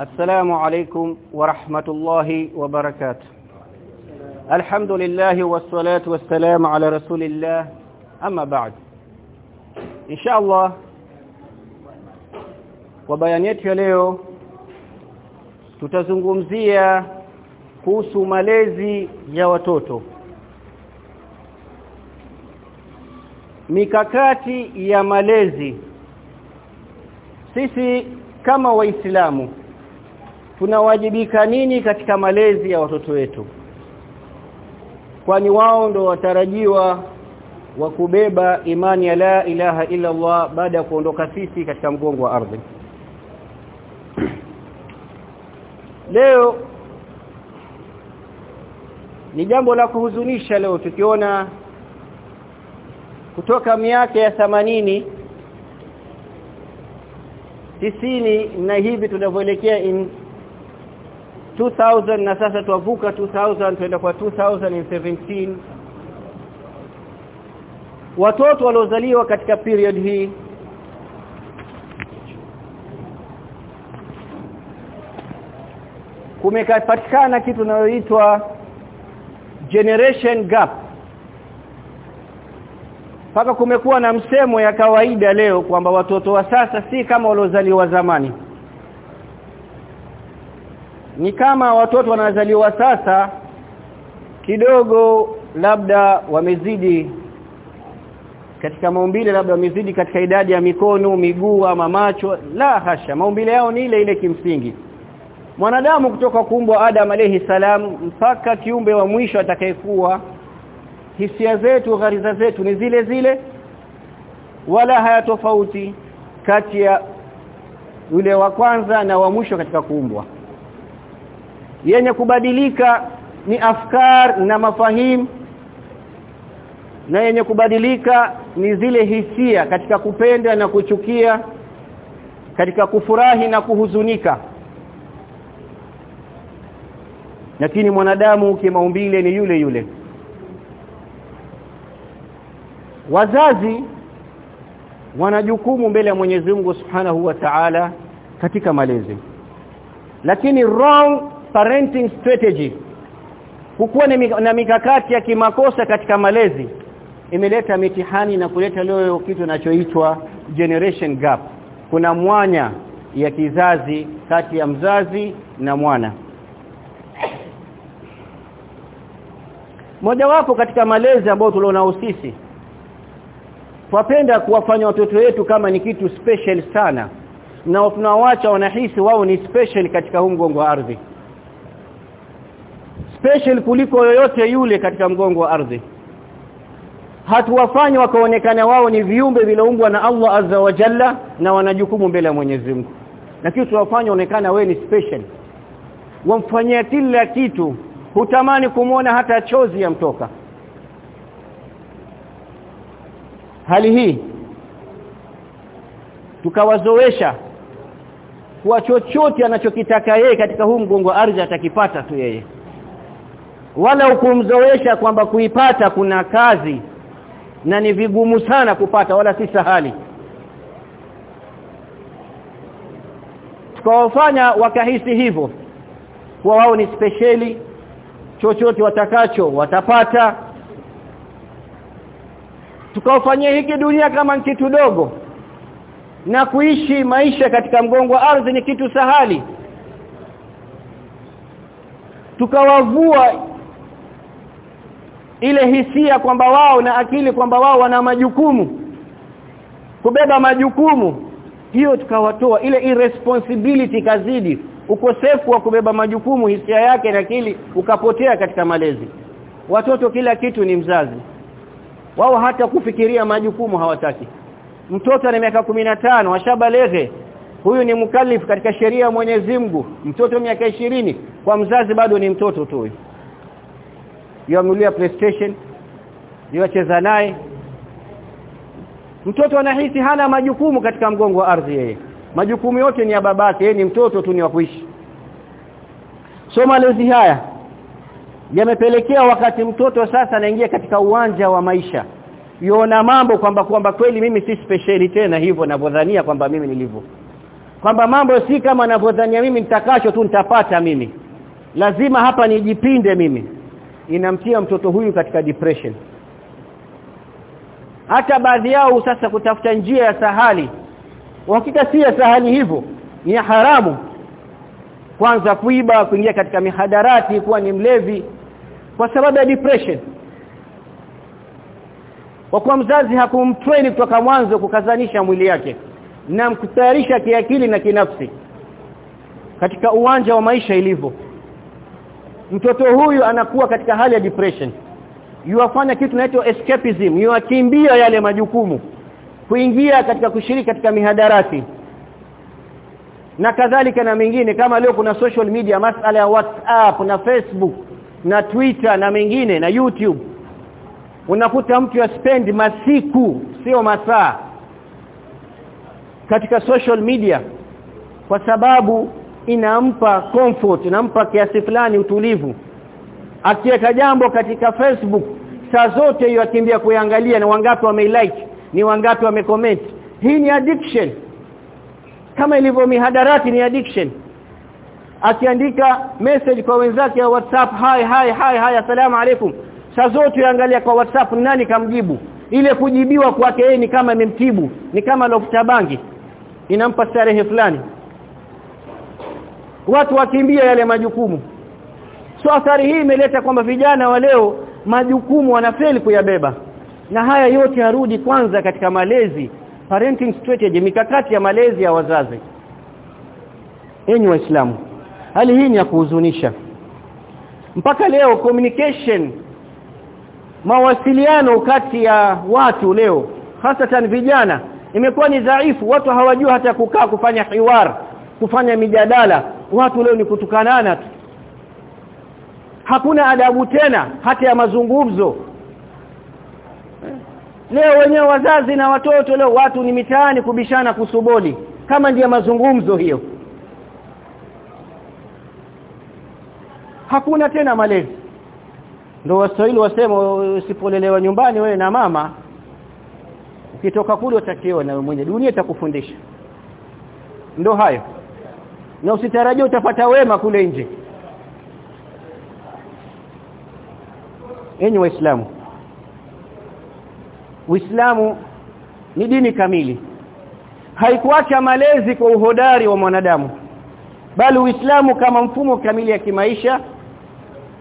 السلام عليكم ورحمة الله وبركاته الحمد لله والصلاة والسلام على رسول الله أما بعد إن شاء الله kwa bayani yetu ya leo tutazungumzia kuhusu malezi ya watoto mikakati ya malezi sisi kama waislamu tunawajibika nini katika malezi ya watoto wetu? Kwani wao ndo watarajiwa wa kubeba imani ya la ilaha illa Allah baada ya kuondoka sisi katika mgongo wa ardhi? Leo ni jambo la kuhuzunisha leo tukiona kutoka miaka ya themanini tisini na hivi tunavyoelekea 2000 na sasa tuavuka 2000 tuenda kwa 2017 watoto waliozaliwa katika period hii kumepatikana kitu kinachoitwa generation gap. Paka kumekuwa na msemo ya kawaida leo kwamba watoto wa sasa si kama waliozaliwa zamani ni kama watoto wanazaliwa sasa kidogo labda wamezidi katika maumbile labda wamezidi katika idadi ya mikono miguu ama macho. La hasha maumbile yao ni ile ile kimsingi. Mwanadamu kutoka kuumbwa Adam alayhi salam mpaka kiumbe wa mwisho atakayekuwa hisia zetu ghariza zetu ni zile zile wala hayatofauti kati ya yule wa kwanza na wa mwisho katika kuumbwa yenye kubadilika ni afkar na mafahimu na yenye kubadilika ni zile hisia katika kupenda na kuchukia katika kufurahi na kuhuzunika. Lakini mwanadamu kimaumbile ni yule yule. Wazazi wana jukumu mbele ya Mwenyezi Mungu Subhanahu wa Ta'ala katika malezi. Lakini wrong parenting strategy. Kukuwa na mikakati ya kimakosa katika malezi imeleta mitihani na kuleta leo kitu kinachoitwa generation gap. Kuna mwanya ya kizazi kati ya mzazi na mwana. Mojawapo katika malezi ambayo tulionao sisi twapenda kuwafanya watoto wetu kama ni kitu special sana na tunawaacha wanahisi wao ni special katika huu mgongo wa ardhi special kuliko yoyote yule katika mgongo wa ardhi. Hatuwafanya wakaonekana wao ni viumbe viloumbwa na Allah azza wa jalla na wanajukumu mbele ya Mwenyezi Mungu. Lakini tunawafanya onekana wewe ni special. Wamfanyia kila kitu hutamani kumwona hata chozi ya mtoka. Hali hii tukawazoesha kwa chochote anachokitaka yeye katika huu mgongo wa ardhi atakipata tu yeye wala ukumzoesha kwamba kuipata kuna kazi na ni vigumu sana kupata wala si sahali. Tukawafanya wakahisi hivyo kwa wao ni speciali chochote watakacho watapata. Tukawafanyia hiki dunia kama kitu dogo na kuishi maisha katika mgongo wa ardhi ni kitu sahali. Tukawavua ile hisia kwamba wao na akili kwamba wao wana majukumu kubeba majukumu hiyo tukawatoa ile irresponsibility kazidi ukosefu wa kubeba majukumu hisia yake na akili ukapotea katika malezi. Watoto kila kitu ni mzazi. Wao hata kufikiria majukumu hawataki. Mtoto ana miaka tano ashabalege huyu ni mkalifu katika sheria ya Mwenyezi Mungu. Mtoto miaka ishirini kwa mzazi bado ni mtoto tu huyu yuamulia PlayStation. Yuacheza naye. Mtoto anahisi hana majukumu katika mgongo wa ardhi yeye. Majukumu yote ni ya babake yeye ni mtoto tu ni wa kuishi. So malezi haya yamepelekea wakati mtoto sasa anaingia katika uwanja wa maisha. Yona mambo kwamba kwamba kweli mimi si speciali tena hivyo ninavyodhania kwamba mimi nilivyo. Kwamba mambo si kama ninavyodhania mimi nitakacho tu nitapata mimi. Lazima hapa nijipinde mimi inamtia mtoto huyu katika depression. Hata baadhi yao sasa kutafuta njia ya sahali. Hakika si ya sahali hivyo ni ya haramu. Kwanza kuiba kuingia katika mihadarati kuwa ni mlevi kwa sababu ya depression. Kwa kuwa mzazi hakumtrain kutoka mwanzo kukazanisha mwili yake na mkutayarisha kiakili na kinafsi katika uwanja wa maisha ilivyo mtoto huyu anakuwa katika hali ya depression. Yuwafanya kitu kinaitwa escapism. Yuwakimbia yale majukumu. Kuingia katika kushiriki katika mihadarati. Na kadhalika na mengine. Kama leo kuna social media masala ya WhatsApp na Facebook na Twitter na mengine na YouTube. Unakuta mtu ya spend masiku sio masaa katika social media. Kwa sababu inampa comfort inampa kiasi fulani utulivu. Akiweka jambo katika Facebook saa zote hiyo akimbia kuangalia ni wangapi wameilike ni wangapi wamecomment. Hii ni addiction. Kama ilivyo mihadarati ni addiction. Akiandika message kwa wenzake wa WhatsApp hi hi hi hi asalamu alaykum saa zote yaangalia kwa WhatsApp nani kamjibu? Ile kujibiwa kwake ni kama imemtibu ni kama lofta bangi. Inampa starehe fulani watu wakimbia yale majukumu. So athari hii imeleta kwamba vijana wa leo majukumu wanafeli kuyabeba. Na haya yote yarudi kwanza katika malezi parenting strategy mikakati ya malezi ya wazazi. Enyi waislamu hali hii ni ya kuhuzunisha. Mpaka leo communication mawasiliano kati ya watu leo hasatan vijana imekuwa ni dhaifu. Watu hawajua hata kukaa kufanya hiwar kufanya mijadala watu leo ni kutukanana tu. Hakuna adabu tena hata ya mazungumzo. Leo wenyewe wazazi na watoto leo watu ni mitaani kubishana kusuboli kama ndiye mazungumzo hiyo. Hakuna tena malezi. Ndio waswahili wasema usipolelewa nyumbani wewe na mama ukitoka kule utakiona na mwenye dunia itakufundisha. Ndio hayo na usitarajie utapata wema kule nje. Enyi waislamu Uislamu ni dini kamili. Haikuacha malezi kwa uhodari wa mwanadamu bali Uislamu kama mfumo kamili ya kimaisha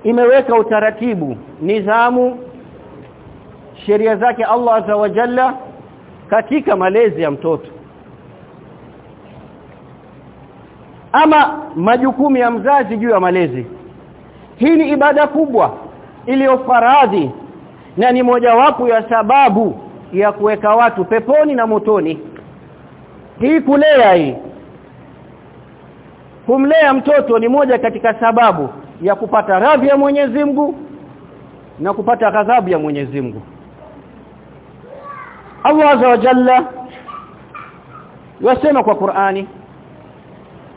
imeweka utaratibu nidhamu sheria zake Allah azza wa jalla katika malezi ya mtoto ama majukumu ya mzazi juu ya malezi. Hii ni ibada kubwa iliyo faradhi na ni mojawapo ya sababu ya kuweka watu peponi na motoni. Hii kulea hii kumlea mtoto ni moja katika sababu ya kupata radhi ya Mwenyezi Mungu na kupata ghadhabu ya Mwenyezi Mungu. Allah Azza wa Jalla yasema kwa Qur'ani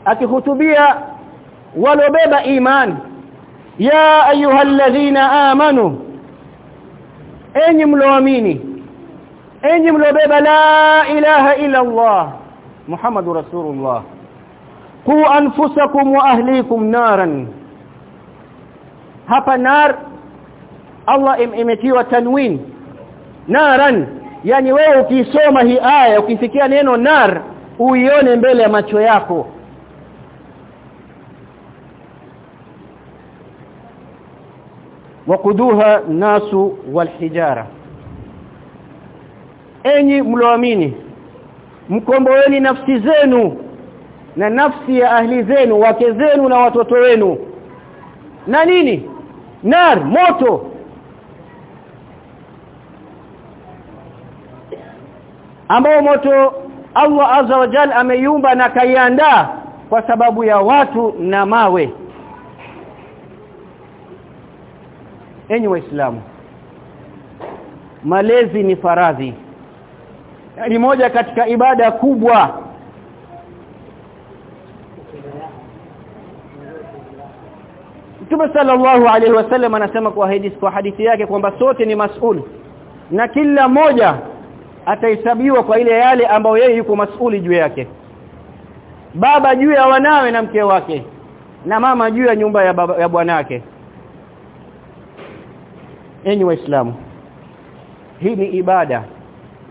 akihutubia walobeba imani ya ayyuhalladhina amanu enyi mloamini enyi mlobeba la ilaha illa Allah Muhammadu Rasulullah qu anfusakum wa ahlikum naran. Hapa nar Allah im imetiwa tanwin. Naran yani wewe ukisoma hii aya ukisikia neno nar uione mbele ya macho yako wakuduha nasu walhijara. Enyi mloamini mkomboeni nafsi zenu na nafsi ya ahli zenu wake zenu na watoto wenu. Na nini? Nar moto. Ambao moto Allah azza wa jalla ameiumba na kaiandaa kwa sababu ya watu na mawe enyi waislamu malezi ni faradhi. Ni moja katika ibada kubwa. Mtume sallallahu alaihi wasallam anasema kwa hadithi kwa hadithi yake kwamba sote ni masuli na kila moja atahesabiwa kwa ile yale ambayo yeye yuko mas'uli juu yake. Baba juu ya wanawe na mke wake na mama juu ya nyumba ya, ya bwanake enyi waislamu hii ni ibada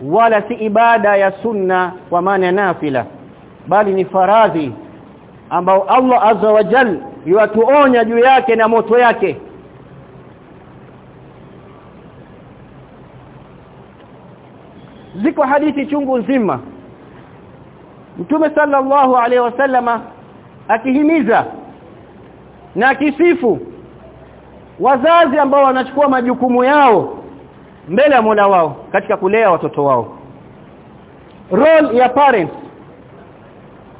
wala si ibada ya sunna kwa maana nafila bali ni faradhi ambao Allah azza wa jal yuatuonya juu yake na moto yake. Ziko hadithi chungu nzima. Mtume sallallahu alaihi wasallama akihimiza na akisifu wazazi ambao wanachukua majukumu yao mbele ya Mola wao katika kulea watoto wao. Role ya parents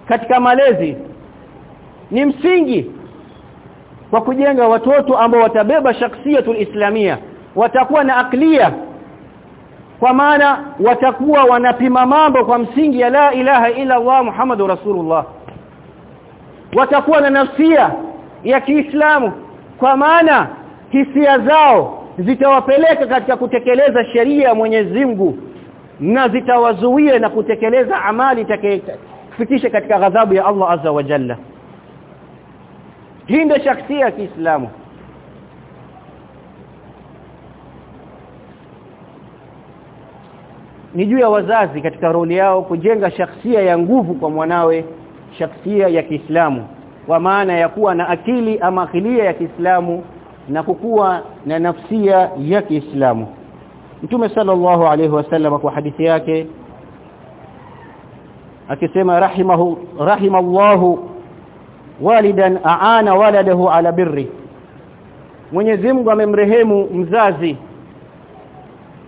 katika malezi ni msingi wa kujenga watoto ambao watabeba shakhsiyatul islamia watakuwa na aklia kwa maana watakuwa wanapima mambo kwa msingi ya la ilaha illa Allah Muhammadur Rasulullah. Watakuwa na nafsia ya Kiislamu kwa maana hisia zao zitawapeleka katika kutekeleza sheria ya Mwenyezi Mungu na zitawazuia na kutekeleza amali itakayofikisha katika ghadhabu ya Allah Azza wa Jalla. Hii ndio shakhsia ya Kiislamu. Ni juu ya wazazi katika roli yao kujenga shakhsia ya nguvu kwa mwanawe shakhsia ya Kiislamu. Kwa maana ya kuwa na akili ama akilia ya Kiislamu na kukuwa na nafsia ya Kiislamu. Mtume sallallahu alayhi wasallam kwa hadithi yake akisema rahimahu rahimallahu walidan aana waladahu ala birri. Mwenyezi Mungu amemrehemu mzazi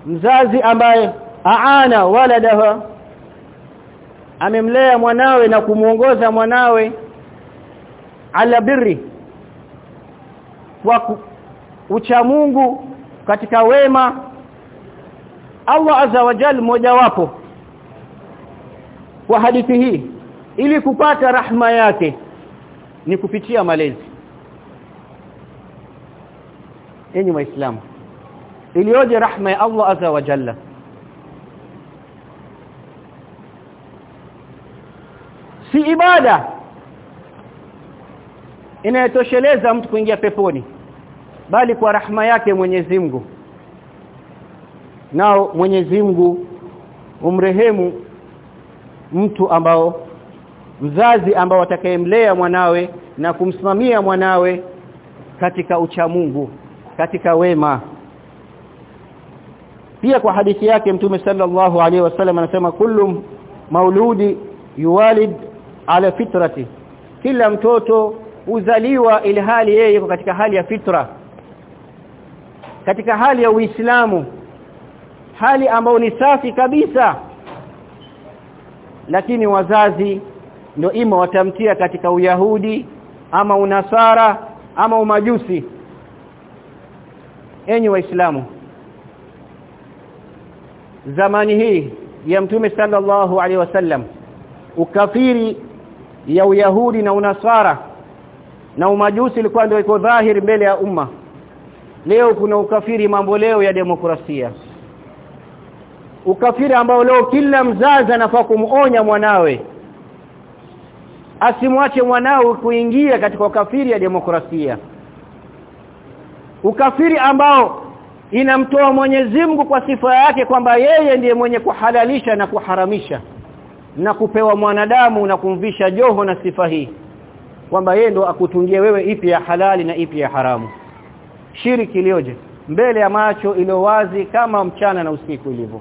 mzazi ambaye aana waladahu amemlea mwanawe na kumuongoza mwanawe ala birri ucha Mungu katika wema. Allah azza wa jalla mojawapo kwa hadithi hii. Ili kupata rahma yake ni kupitia malezi. Enyi waislamu ilioje rahma ya Allah azza wa jalla? Si ibada inayotosheleza mtu kuingia peponi bali kwa rahma yake Mwenyezi Mungu. Nao Mwenyezi Mungu umrehemu mtu ambao mzazi ambao atakayemlea mwanawe na kumsimamia mwanawe katika uchamungu katika wema. Pia kwa hadithi yake mtume sallallahu alaihi wasallam anasema kullu mauludi yuwalid ala fitrati. Kila mtoto uzaliwa ilhali yeye yuko katika hali ya fitra katika hali ya Uislamu hali ambayo ni safi kabisa. Lakini wazazi ndio ima watamtia katika uyahudi ama unasara ama umajusi. Enyi waislamu zamani hii ya mtume sallallahu alaihi wasallam ukafiri ya uyahudi na unasara na umajusi ilikuwa ndio iko dhahiri mbele ya umma leo kuna ukafiri mambo leo ya demokrasia. Ukafiri ambao leo kila mzazi anafaa kumuonya mwanawe. Asimwache mwanawe kuingia katika ukafiri ya demokrasia. Ukafiri ambao inamtoa Mwenyezi Mungu kwa sifa yake kwamba yeye ndiye mwenye kuhalalisha na kuharamisha na kupewa mwanadamu na kumvisha joho na sifa hii. Kwamba yeye ndo akutungie wewe ipi ya halali na ipi ya haramu shiriki ilioje mbele ya macho iliyo wazi kama mchana na usiku ilivyo.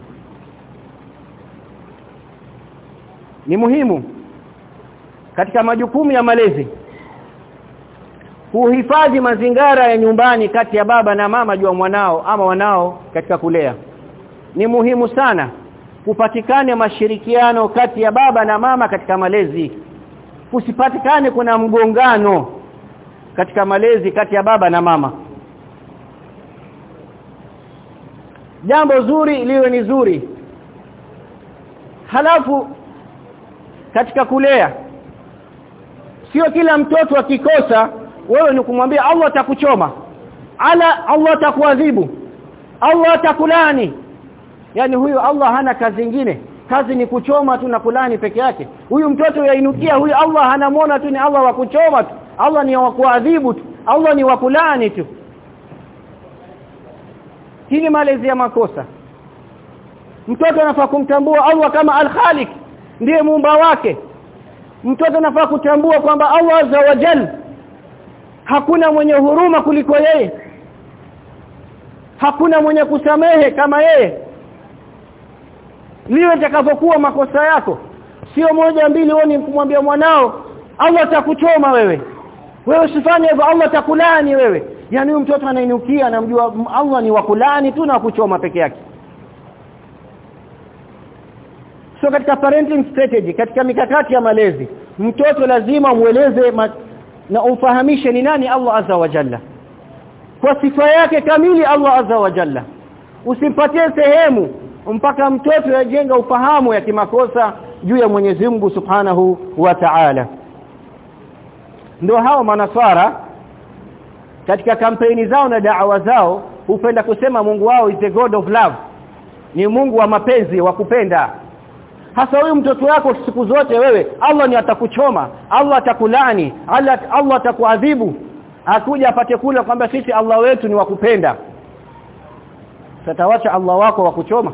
Ni muhimu katika majukumu ya malezi kuhifadhi mazingara ya nyumbani kati ya baba na mama juu mwanao ama wanao katika kulea. Ni muhimu sana kupatikane mashirikiano kati ya baba na mama katika malezi. Kusipatikane kuna mgongano katika malezi kati ya baba na mama jambo zuri liwe ni zuri. Halafu katika kulea sio kila mtoto akikosa wewe ni kumwambia Allah atakuchoma. Ala Allah atakuadhibu. Allah atakulani yani huyu Allah hana kazi nyingine. Kazi ni kuchoma tu na kulani peke yake. Huyu mtoto yainukia huyu Allah anamwona tu ni Allah wa kuchoma tu. Allah ni wa kuadhibu tu. Allah ni wa kulani tu hili malezi ya makosa. Mtoto anafaa kumtambua Allah kama al-Khaliq ndiye muumba wake. Mtoto anafaa kutambua kwamba Allah azza wa jalla hakuna mwenye huruma kuliko yeye. Hakuna mwenye kusamehe kama yeye. Liwe takapokuwa makosa yako. Sio moja mbili wewe kumwambia mwanao Allah atakuchoma wewe. Wewe usifanye hivyo Allah atakulani wewe yani huyu mtoto anainukia anamjua Allah ni wakulani tu na kuchoma peke yake. So katika parenting strategy katika mikakati ya malezi mtoto lazima umweleze ma, na umfahamishe ni nani Allah azza wa jalla. Kwa sifa yake kamili Allah azza wa jalla. Usimpatie sehemu mpaka mtoto yajenga ufahamu ya kimakosa juu ya Mwenyezi Mungu Subhanahu wa Ta'ala. Ndio hao manaswara katika kampeni zao na da'wa zao hupenda kusema Mungu wao is the god of love. Ni Mungu wa mapenzi wa kupenda. Hasa huyu mtoto wako siku zote wewe Allah ni atakuchoma Allah atakulani Allah Allah atakuadhibu. Akuja apate kula kwamba sisi Allah wetu ni wakupenda satawacha Allah wako wa kuchoma.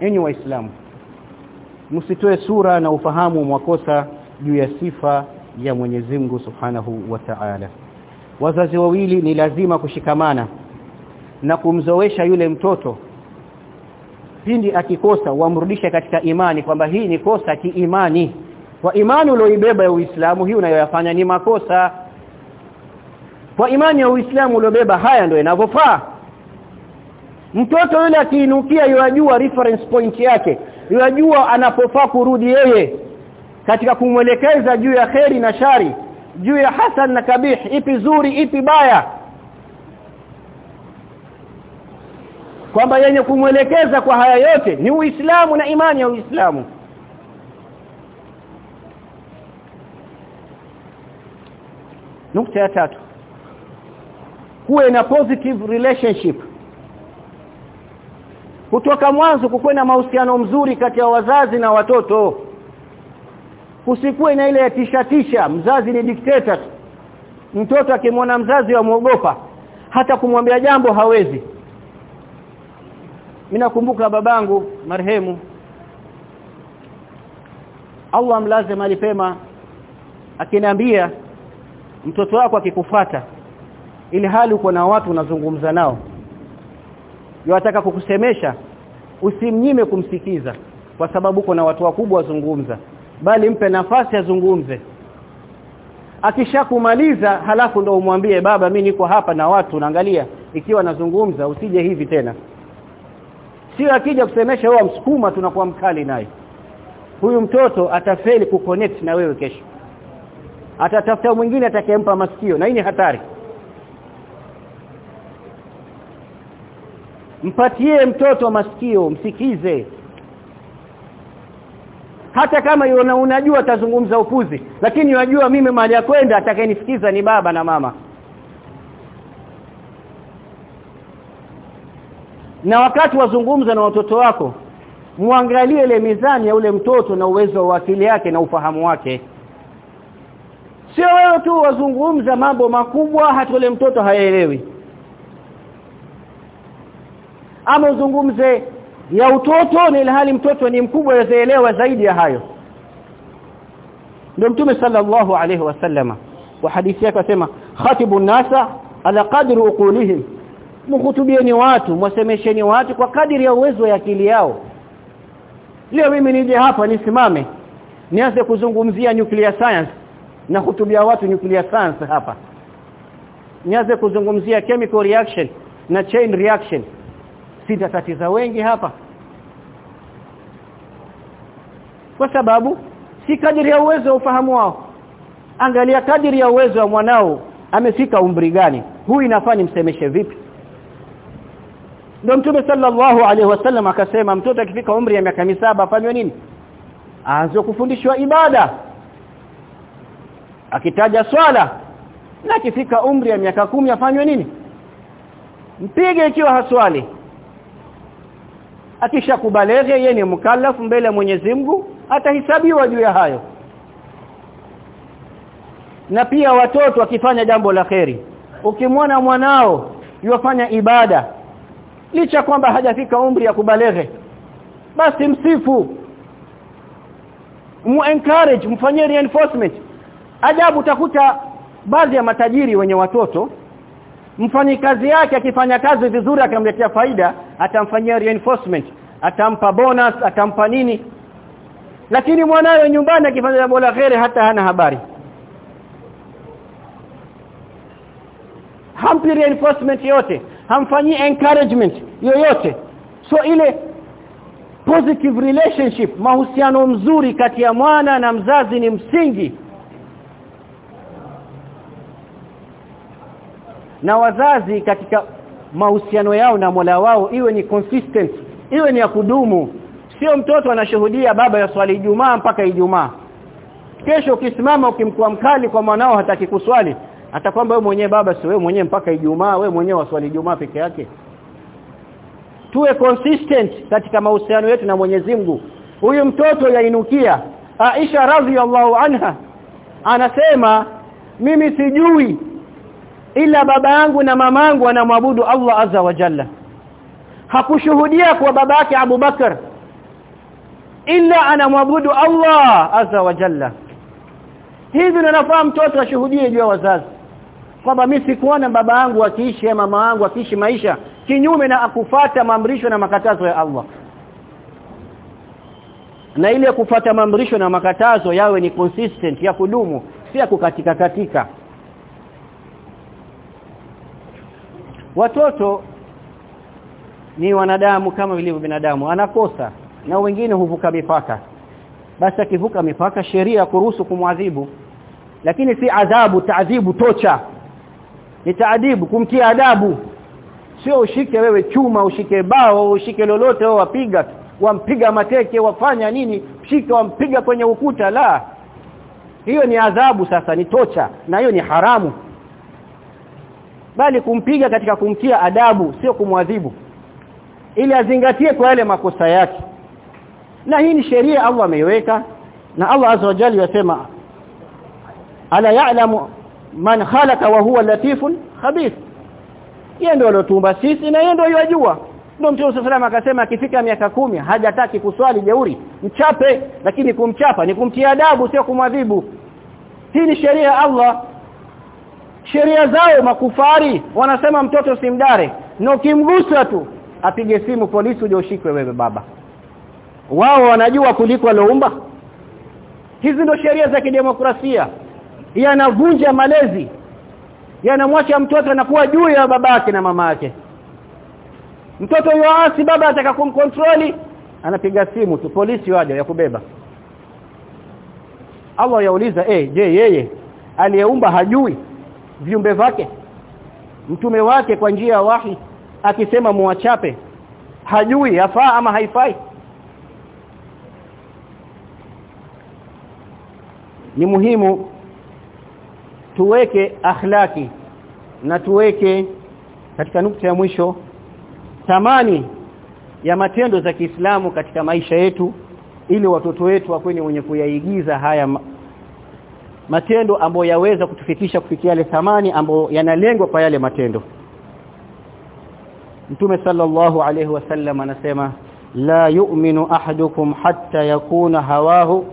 Enyi waislamu msitoe sura na ufahamu mwakosa juu ya sifa ya Mwenyezi Mungu Subhanahu wa Ta'ala. Wazazi wawili ni lazima kushikamana na kumzoesha yule mtoto pindi akikosa wamrudisha katika imani kwamba hii ni kosa kiimani. Kwa imani ulioibeba ya Uislamu hii unayoyafanya ni makosa. Kwa imani ya Uislamu uliobeba haya ndio inavyofaa mtoto yule akiinukia yajua reference point yake yajua anapofaa kurudi yeye katika kumwelekeza juu ya kheri na shari juu ya hasan na kabih ipi zuri ipi baya. Kwamba yenye kumwelekeza kwa haya yote ni Uislamu na imani ya Uislamu. Nukta ya tatu. Kuwe na positive relationship. Kutoka mwanzo kukuwe na mahusiano mzuri kati ya wazazi na watoto kusikuwe na ile ya tisha tisha mzazi ni dictator. Mtoto akimwona mzazi amuogopa hata kumwambia jambo hawezi. Mimi nakumbuka babangu marehemu. Allah mlaze mali pema akiniambia mtoto wako akikufata ili hali uko na watu unazungumza nao. Yataka kukusemesha usimnyime kumsikiza kwa sababu uko na watu wakubwa wazungumza bali mpe nafasi azungumze. Akishakumaliza halafu ndo umwambie baba mi niko hapa na watu naangalia ikiwa nazungumza usije hivi tena. Sio akija kusemesha wewe msukuma tunakuwa mkali naye. Huyu mtoto atafeli kuconnect na wewe kesho. Atatafuta mwingine atakayempa masikio na hii ni hatari. Mpatie mtoto masikio msikize hata kama yuna unajua atazungumza upuzi lakini unajua mimi mahali ya kwenda atakayenisikiza ni baba na mama. Na wakati wazungumza na watoto wako muangalie ile mizani ya ule mtoto na uwezo wa akili yake na ufahamu wake. Sio wewe tu wazungumza mambo makubwa hata ule mtoto hayaelewi. Ama uzungumze ya utoto na ilhali mtoto ni mkubwa yaelewa zaidi ya hayo. Ndio mtume sallallahu alayhi wasallama wa hadithi yake asema khatibu nasa ala qadri uqulihim. Mhutubieni watu mwasemesheni watu kwa kadiri ya uwezo ya akili yao. Leo mimi nije hapa nisimame nianze kuzungumzia nuclear science na hutubia watu nuclear science hapa. Nianze kuzungumzia chemical reaction na chain reaction. Sitatatiza wengi hapa kwa sababu si kadiri ya uwezo wa ufahamu wao. Angalia kadiri ya uwezo wa mwanao amefika umri gani. Huyu inafaa msemeshe vipi? Ndio mtume sallallahu alaihi wasallam akasema mtoto akifika umri ya miaka misaba afanywe nini? Aanze kufundishwa ibada. Akitaja swala na akifika umri ya miaka kumi afanywe nini? Mpige ikiwa haswali. Akishakubalege yeye ni mkallafu mbele ya Mwenyezi Mungu atahesabiwa juu ya hayo. Na pia watoto wakifanya jambo la kheri. Ukimwona mwanao yufanya ibada licha kwamba hajafika umri ya kubalege basi msifu. Mu encourage mfanyie reinforcement. Ajabu utakuta baadhi ya matajiri wenye watoto mfanyi kazi yake akifanya kazi vizuri akamletea faida atamfanyia reinforcement atampa bonus atampa nini lakini mwanawe nyumbani akifanya jambo la khair hata hana habari. Hampi reinforcement yote hamfanyii encouragement yoyote. So ile positive relationship mahusiano mzuri kati ya mwana na mzazi ni msingi. Na wazazi katika mahusiano yao na Mola wao iwe ni consistent iwe ni ya kudumu sio mtoto anashuhudia baba ya swali Ijumaa mpaka Ijumaa. Kesho ukisimama ukimkuwa mkali kwa mwanao hataki kuswali hata kwamba wewe mwenyewe baba sio wewe mwenyewe mpaka Ijumaa wewe mwenyewe waswali Ijumaa peke yake. Tuwe consistent katika mahusiano yetu na Mwenyezi Mungu. Huyu mtoto yainukia. Aisha radhiallahu anha anasema mimi sijui ila baba yangu na mamangu wanamwabudu Allah azza wa jalla. Hakushuhudia kwa babake Abu Bakar ila anamwabudu Allah azza wa jalla. Hivi ninafahamu mtoto ashuhudie juu ya wazazi. Kwamba mimi sikuona baba yangu akiishi ya mama yangu akiishi maisha kinyume na akufata maamrisho na makatazo ya Allah. Na ile kufata maamrisho na makatazo yawe ni consistent ya kudumu si ya kukatika katika. Watoto ni wanadamu kama vilivyo binadamu anakosa na wengine huvuka mipaka. Basi akivuka mipaka sheria kuruhusu kumwadhibu. Lakini si adhabu taadhibu tocha. Ni taadibu kumtia adabu. Sio ushike wewe chuma ushike bao ushike lolote wao wapiga wampiga mateke wafanya nini? Shika wampiga kwenye ukuta la. Hiyo ni adhabu sasa ni tocha na hiyo ni haramu. Bali kumpiga katika kumtia adabu sio kumwadhibu. Ili azingatie kwa yale makosa yake na hii ni sheria Allah ameiweka. Na Allah azza wa jalla yasema ala ya'lamu man khalaqa wa huwa latifun khabith. Yeye ndio alotumba sisi na yeye ndio yajua ndio Mtume sallallahu akasema akifika miaka kumi hajataki kuswali jeuri. Mchape lakini kumchapa ni kumtia adabu sio kumwadhibu. Hii ni sheria ya Allah. Sheria zao makufari. Wanasema mtoto simdare. Na ukimgusa tu apige simu polisi uje ushikwe wewe baba wao wanajua kuliko aloumba hizi ndo sheria za kidemokrasia. Yanavunja malezi yanamwacha mtoto anakuwa juu ya babake na mamake mtoto yoasi baba ataka kumkontroli anapiga simu tu polisi waje ya kubeba. Allah yauliza eh je yeye aliyeumba hajui viumbe vake mtume wake kwa njia ya wahi akisema muachape hajui yafaa ama haifai ni muhimu tuweke akhlaki na tuweke katika nukta ya mwisho thamani ya matendo za Kiislamu katika maisha yetu ili watoto wetu wakweni wenye kuyaigiza haya ma matendo ambayo yaweza kutufikisha kufikia yale thamani ambayo yanalengwa kwa yale matendo. Mtume sallallahu alayhi wasallam anasema la yu'minu ahadukum hatta yakuna hawahu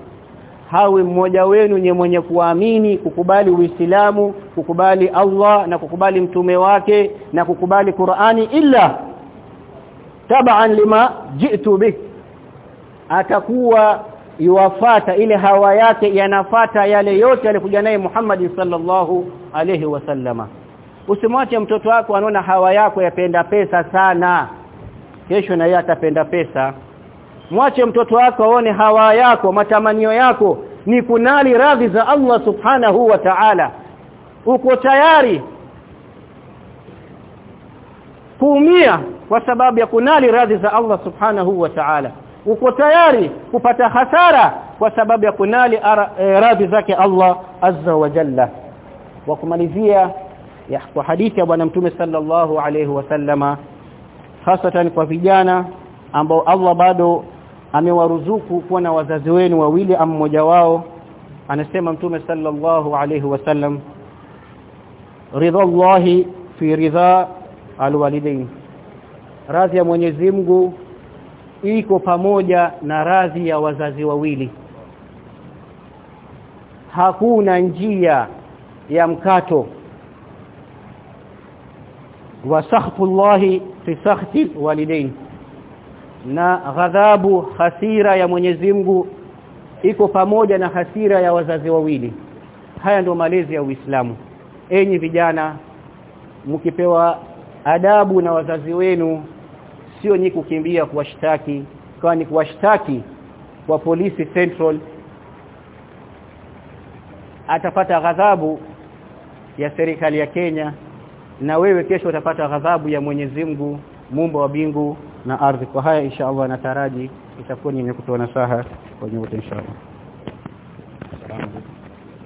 hawi mmoja wenu nye mwenye kuamini kukubali Uislamu kukubali Allah na kukubali mtume wake na kukubali Qur'ani illa taban lima jitu bik atakuwa yuwafata ile hawa yake yanafata yale yote alikuja naye Muhammad sallallahu alayhi wasallama usimwache mtoto wako anaona hawa yako yapenda pesa sana. Kesho na yeye atapenda pesa mwache mtoto wako aone hawa yako matamanio yako. Ni kunali radhi za Allah subhanahu wa ta'ala. Uko tayari kuumia kwa sababu ya kunali radhi za Allah subhanahu wa ta'ala? Uko tayari kupata hasara kwa sababu ya kunali radhi zake Allah azza wa jalla? Wa kumalizia kwa hadithi ya bwana mtume sallallahu alayhi wasallama hasatan kwa vijana ambao Allah bado amewaruzuku kuwa na wazazi wenu wawili am mmoja wao anasema mtume sallallahu alayhi wasallam ridha Allah fi ridha alwalidain. Radhi ya Mwenyezi Mungu iko pamoja na radhi ya wazazi wawili. Hakuna njia ya mkato. Wa sakhtullahi fi sakhti walidain na ghadhabu hasira ya Mwenyezi Mungu iko pamoja na hasira ya wazazi wawili. Haya ndio malezi ya Uislamu. Enyi vijana mkipewa adabu na wazazi wenu sio nyi kukimbia kuwashtaki kwani kuwashtaki kwa polisi central atapata ghadhabu ya serikali ya Kenya na wewe kesho utapata ghadhabu ya Mwenyezi Mungu muumba wa bingu na ardhi. Kwa haya insha Allah nataraji itakuwa ni kutoa nasaha kwa nyote insha Allah